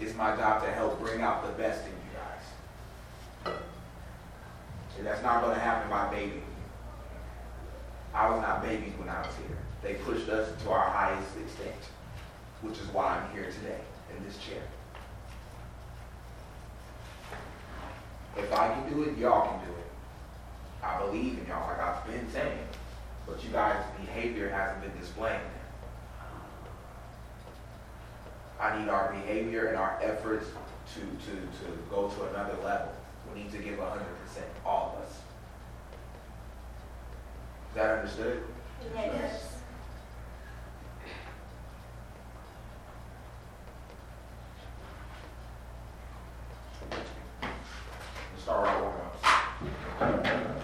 It's my job to help bring out the best in you guys. And that's not going to happen by baby. I was not babies when I was here. They pushed us to our highest extent, which is why I'm here today. efforts to, to, to go to another level. We need to give 100%, all of us. Is that understood? Yes. yes. Let's start our warm-ups.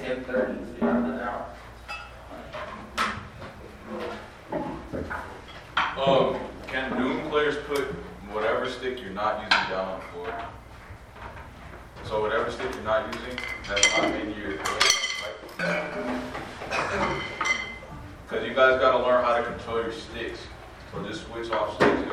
Ten thirty, got. Um, can Doom players put whatever stick you're not using down on the floor? So whatever stick you're not using, that's not in your? Because you guys gotta learn how to control your sticks. So just switch off sticks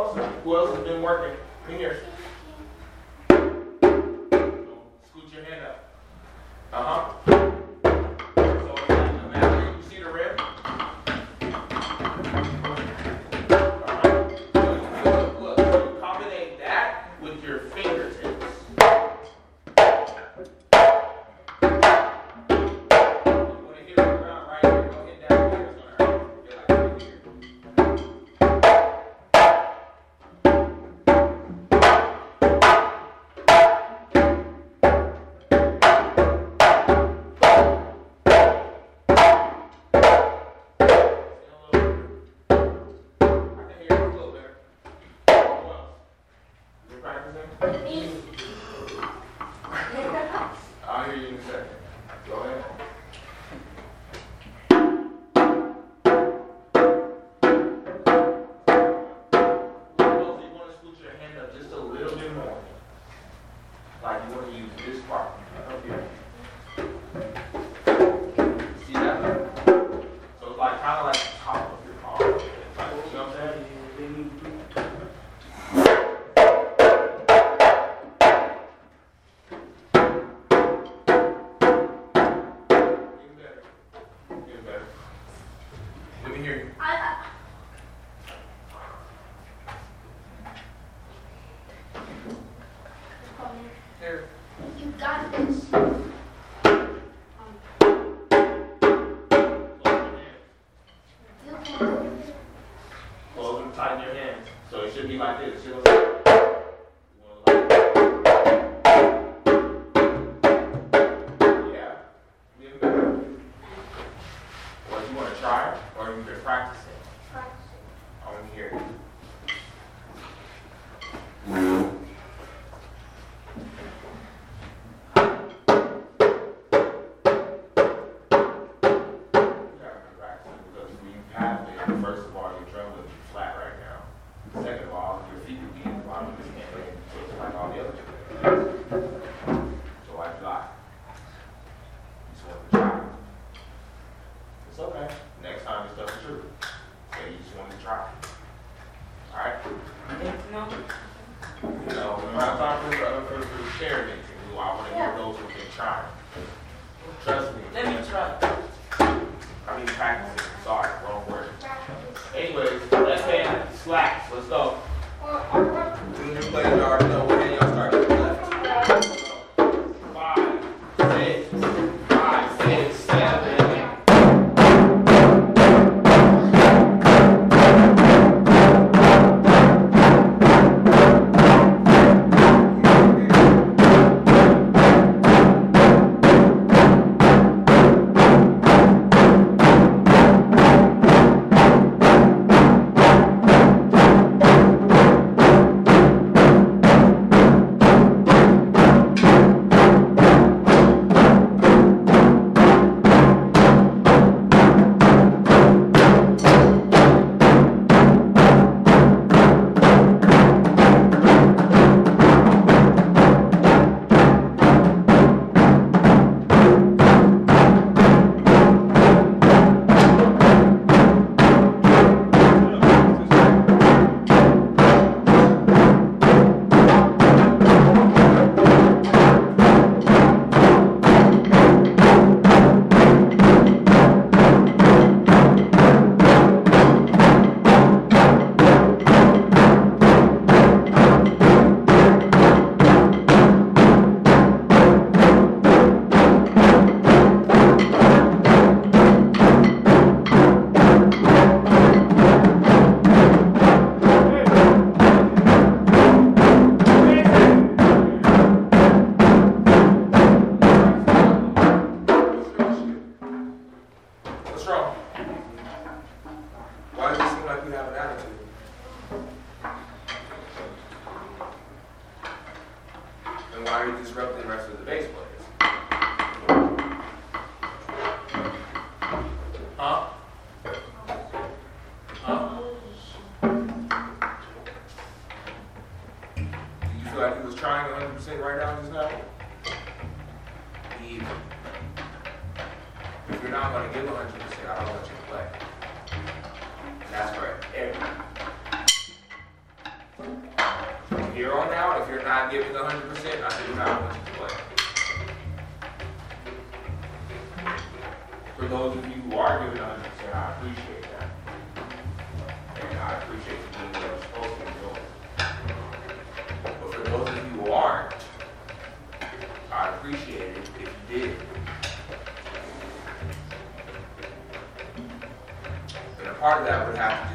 Closer. Who else has been working? Come here. here on out, if you're not giving 100%, I do not want you to play. For those of you who are giving 100%, I appreciate that. And I appreciate you doing what you're supposed to be doing. But for those of you who aren't, I appreciate it if you did. And a part of that would have to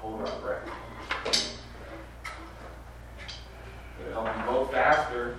hold our breath. It'll help you go faster,